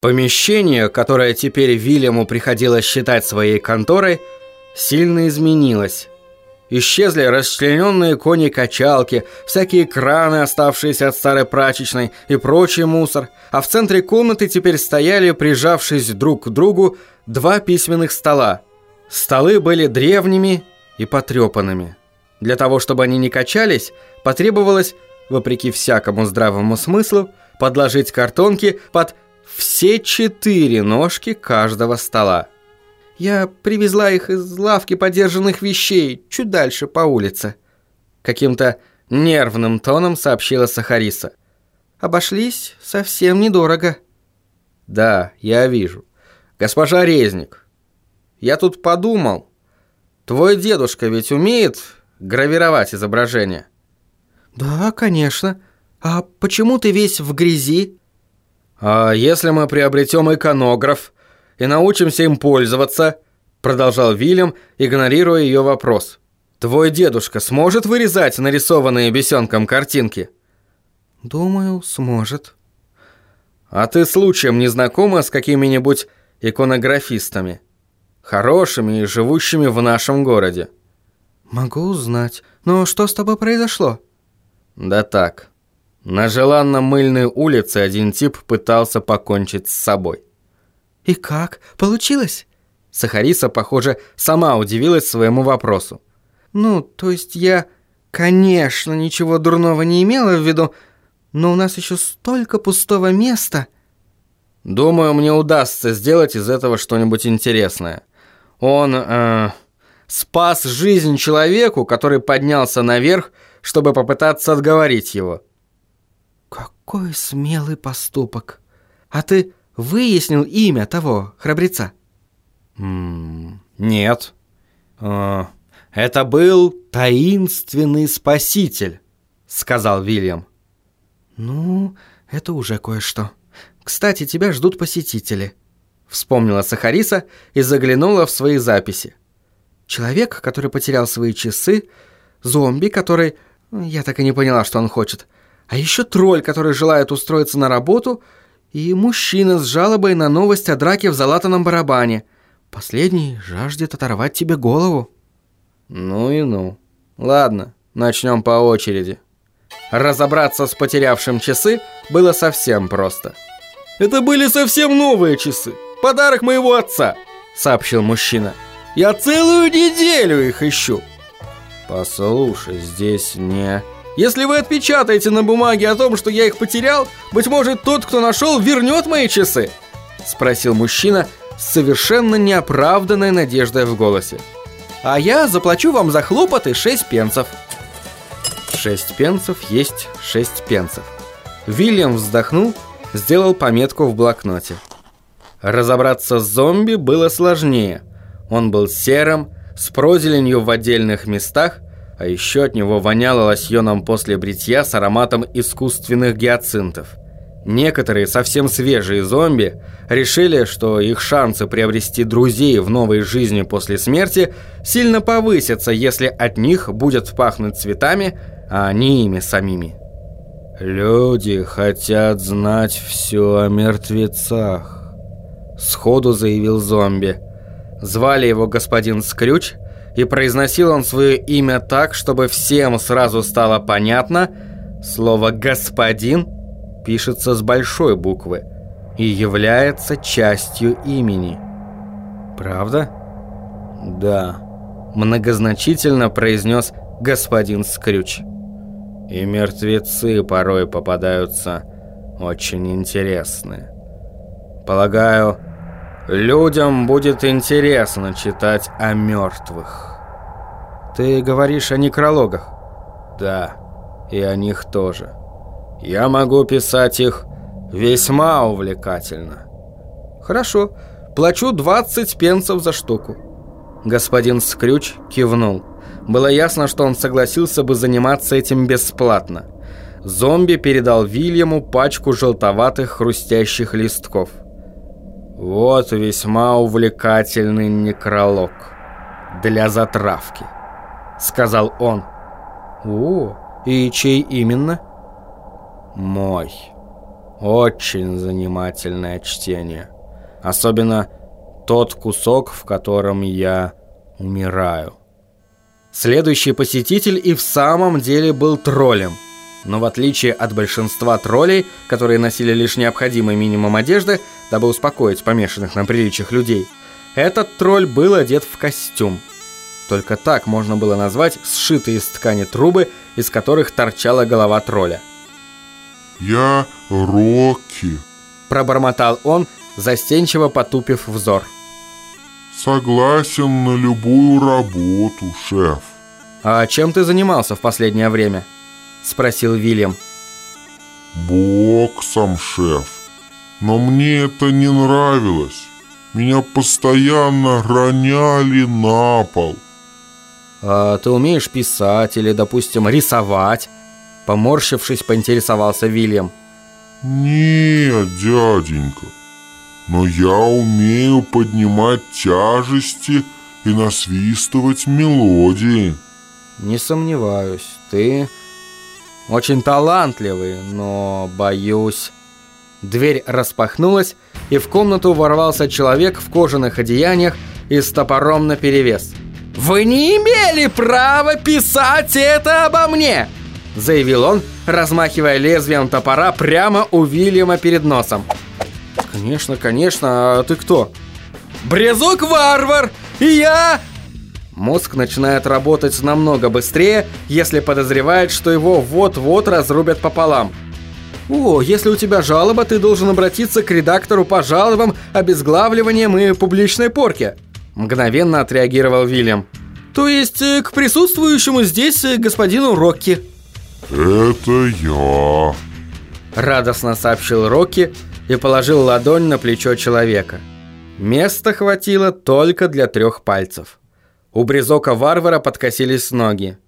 Помещение, которое теперь Вильяму приходилось считать своей конторой, сильно изменилось. Исчезли расчлененные кони-качалки, всякие краны, оставшиеся от старой прачечной и прочий мусор, а в центре комнаты теперь стояли, прижавшись друг к другу, два письменных стола. Столы были древними и потрепанными. Для того, чтобы они не качались, потребовалось, вопреки всякому здравому смыслу, подложить картонки под все четыре ножки каждого стола. Я привезла их из лавки подержанных вещей, чуть дальше по улице. Каким-то нервным тоном сообщила Сахариса. Обошлись совсем недорого. Да, я вижу. Госпожа Резник, я тут подумал. Твой дедушка ведь умеет гравировать изображение? Да, конечно. А почему ты весь в грязи? «А если мы приобретем иконограф и научимся им пользоваться?» Продолжал Вильям, игнорируя ее вопрос. «Твой дедушка сможет вырезать нарисованные бесенком картинки?» «Думаю, сможет». «А ты случаем не знакома с какими-нибудь иконографистами? Хорошими и живущими в нашем городе?» «Могу узнать. Но что с тобой произошло?» «Да так. На желанно-мыльной улице один тип пытался покончить с собой. «И как? Получилось?» Сахариса, похоже, сама удивилась своему вопросу. «Ну, то есть я, конечно, ничего дурного не имела в виду, но у нас еще столько пустого места». «Думаю, мне удастся сделать из этого что-нибудь интересное. Он, э, спас жизнь человеку, который поднялся наверх, чтобы попытаться отговорить его». Какой смелый поступок. А ты выяснил имя того храбреца? Нет. Э, это был таинственный спаситель, сказал Вильям. Ну, это уже кое-что. Кстати, тебя ждут посетители. Вспомнила Сахариса и заглянула в свои записи. Человек, который потерял свои часы, зомби, который... Я так и не поняла, что он хочет. А еще тролль, который желает устроиться на работу, и мужчина с жалобой на новость о драке в залатанном барабане. Последний жаждет оторвать тебе голову. Ну и ну. Ладно, начнем по очереди. Разобраться с потерявшим часы было совсем просто. «Это были совсем новые часы. Подарок моего отца», — сообщил мужчина. «Я целую неделю их ищу». «Послушай, здесь не...» Если вы отпечатаете на бумаге о том, что я их потерял, быть может, тот, кто нашел, вернет мои часы?» Спросил мужчина с совершенно неоправданной надеждой в голосе. «А я заплачу вам за хлопоты 6 пенсов». 6 пенсов есть 6 пенсов. Вильям вздохнул, сделал пометку в блокноте. Разобраться с зомби было сложнее. Он был серым, с прозеленью в отдельных местах, а еще от него воняло лосьоном после бритья с ароматом искусственных гиацинтов. Некоторые совсем свежие зомби решили, что их шансы приобрести друзей в новой жизни после смерти сильно повысятся, если от них будет пахнуть цветами, а не ими самими. «Люди хотят знать все о мертвецах», — сходу заявил зомби. Звали его господин Скрюч — и произносил он свое имя так, чтобы всем сразу стало понятно, слово «господин» пишется с большой буквы и является частью имени. Правда? Да. Многозначительно произнес господин Скрюч. И мертвецы порой попадаются очень интересные. Полагаю, Людям будет интересно читать о мертвых. Ты говоришь о некрологах? Да, и о них тоже. Я могу писать их весьма увлекательно. Хорошо, плачу 20 пенсов за штуку. Господин Скрюч кивнул. Было ясно, что он согласился бы заниматься этим бесплатно. Зомби передал Вильяму пачку желтоватых хрустящих листков. Вот весьма увлекательный некролог для затравки, сказал он. О, и чей именно? Мой. Очень занимательное чтение. Особенно тот кусок, в котором я умираю. Следующий посетитель и в самом деле был троллем. Но в отличие от большинства троллей, которые носили лишь необходимый минимум одежды, дабы успокоить помешанных на приличиях людей, этот тролль был одет в костюм. Только так можно было назвать сшитые из ткани трубы, из которых торчала голова тролля. «Я Рокки», – пробормотал он, застенчиво потупив взор. «Согласен на любую работу, шеф». «А чем ты занимался в последнее время?» – спросил Вильям. «Боксом, шеф. Но мне это не нравилось. Меня постоянно роняли на пол». «А ты умеешь писать или, допустим, рисовать?» Поморщившись, поинтересовался Вильям. «Нет, дяденька, но я умею поднимать тяжести и насвистывать мелодии». «Не сомневаюсь, ты очень талантливый, но, боюсь...» Дверь распахнулась, и в комнату ворвался человек в кожаных одеяниях и с топором наперевес. «Вы не имели права писать это обо мне!» Заявил он, размахивая лезвием топора прямо у Вильяма перед носом. «Конечно, конечно, а ты кто?» «Брезок-варвар! И я...» Мозг начинает работать намного быстрее, если подозревает, что его вот-вот разрубят пополам. «О, если у тебя жалоба, ты должен обратиться к редактору по жалобам, обезглавливаниям и публичной порке», мгновенно отреагировал Вильям. «То есть э, к присутствующему здесь э, господину Рокки». «Это я», радостно сообщил Рокки и положил ладонь на плечо человека. Места хватило только для трех пальцев. У брезока варвара подкосились ноги.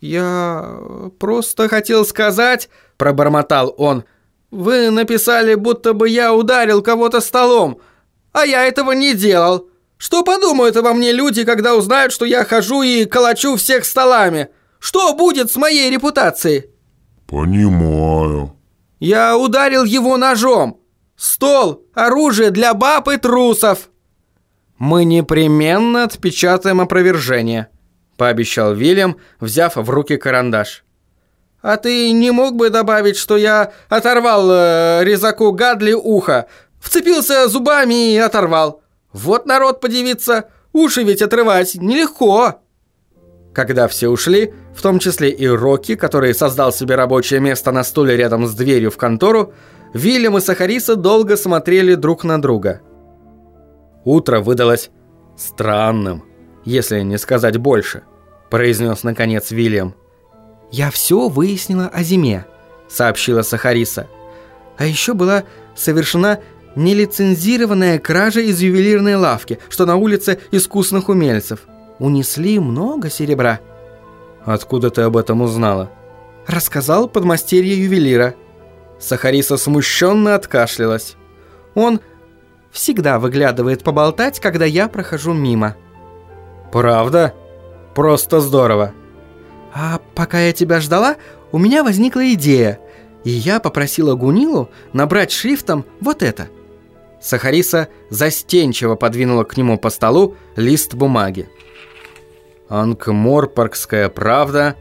«Я просто хотел сказать», – пробормотал он, – «вы написали, будто бы я ударил кого-то столом, а я этого не делал. Что подумают обо мне люди, когда узнают, что я хожу и калачу всех столами? Что будет с моей репутацией?» «Понимаю». «Я ударил его ножом. Стол – оружие для баб и трусов». «Мы непременно отпечатаем опровержение», – пообещал Вильям, взяв в руки карандаш. «А ты не мог бы добавить, что я оторвал э, резаку Гадли ухо, вцепился зубами и оторвал? Вот народ подивится, уши ведь отрывать нелегко». Когда все ушли, в том числе и Рокки, который создал себе рабочее место на стуле рядом с дверью в контору, Вильям и Сахариса долго смотрели друг на друга. Утро выдалось странным, если не сказать больше, произнес наконец Вильям. «Я все выяснила о зиме», — сообщила Сахариса. «А еще была совершена нелицензированная кража из ювелирной лавки, что на улице искусных умельцев унесли много серебра». «Откуда ты об этом узнала?» «Рассказал подмастерье ювелира». Сахариса смущенно откашлялась. «Он всегда выглядывает поболтать, когда я прохожу мимо». «Правда? Просто здорово». «А пока я тебя ждала, у меня возникла идея, и я попросила Гунилу набрать шрифтом вот это». Сахариса застенчиво подвинула к нему по столу лист бумаги. Анкморпоргская правда,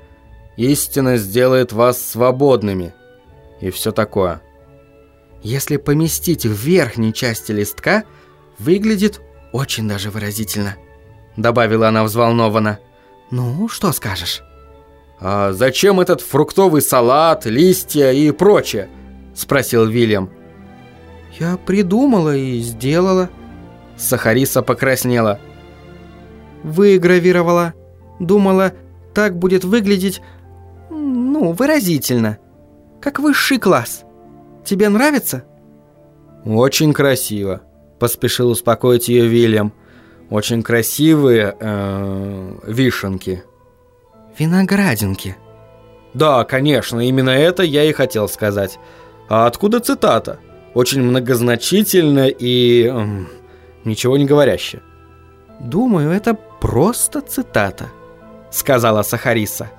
истина сделает вас свободными. И все такое. Если поместить в верхней части листка, выглядит очень даже выразительно, добавила она взволнованно. Ну, что скажешь? А зачем этот фруктовый салат, листья и прочее? спросил Вильям. Я придумала и сделала. Сахариса покраснела выгравировала. Думала, так будет выглядеть, ну, выразительно. Как высший класс. Тебе нравится? Очень красиво, поспешил успокоить ее Вильям. Очень красивые э, вишенки. Виноградинки. Да, конечно, именно это я и хотел сказать. А откуда цитата? Очень многозначительно и э, ничего не говорящая. «Думаю, это просто цитата», — сказала Сахариса.